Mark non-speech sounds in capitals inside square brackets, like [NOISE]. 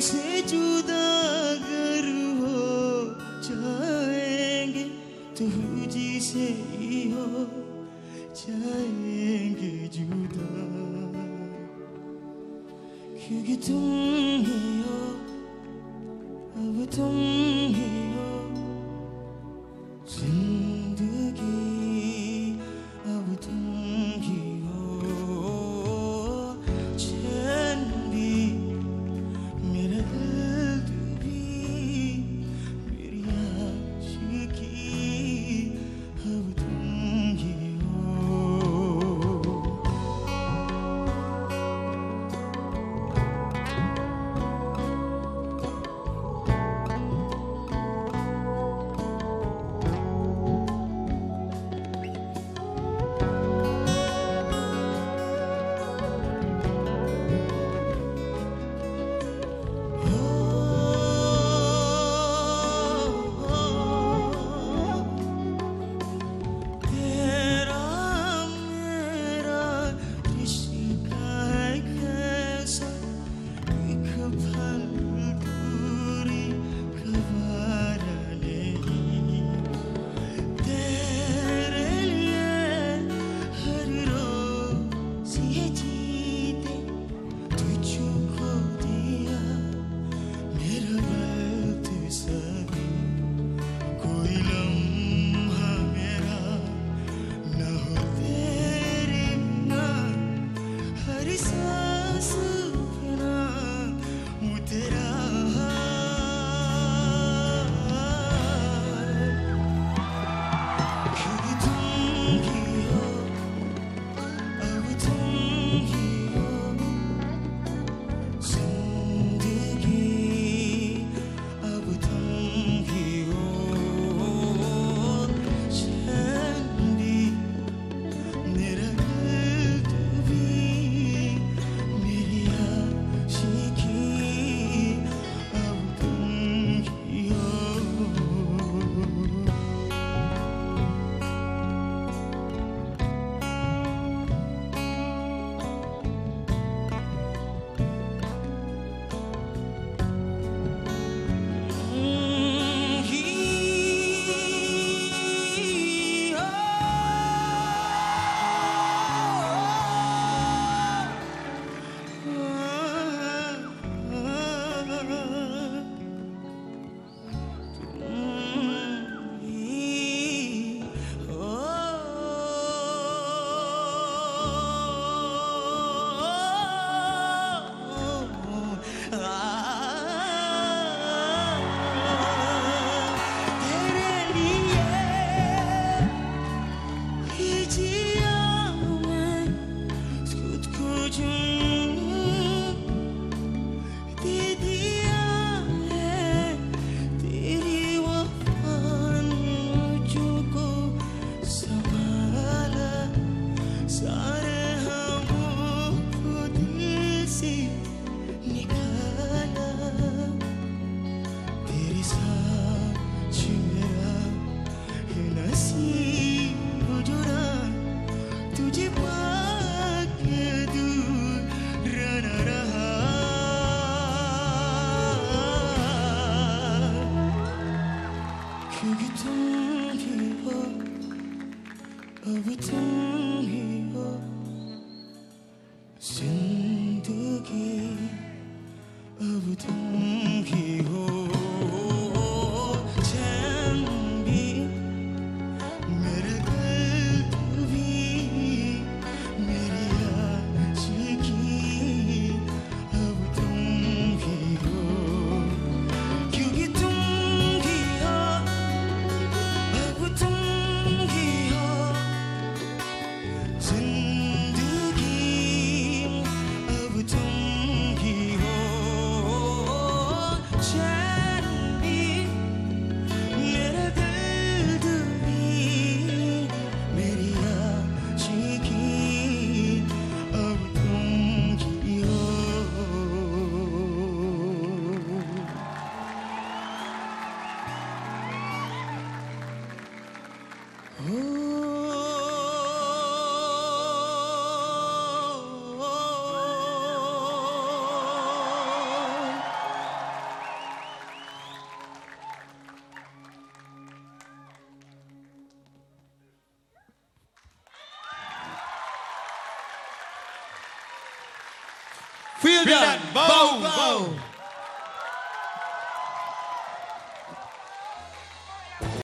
से जुदा अगर हो जाएँगे तो जी से ही हो जाएँगे जुदा। क्योंकि तुम ही हो, अब तुम ही Ah. [LAUGHS] We time. Vildan, Vildan, Bau, Bau.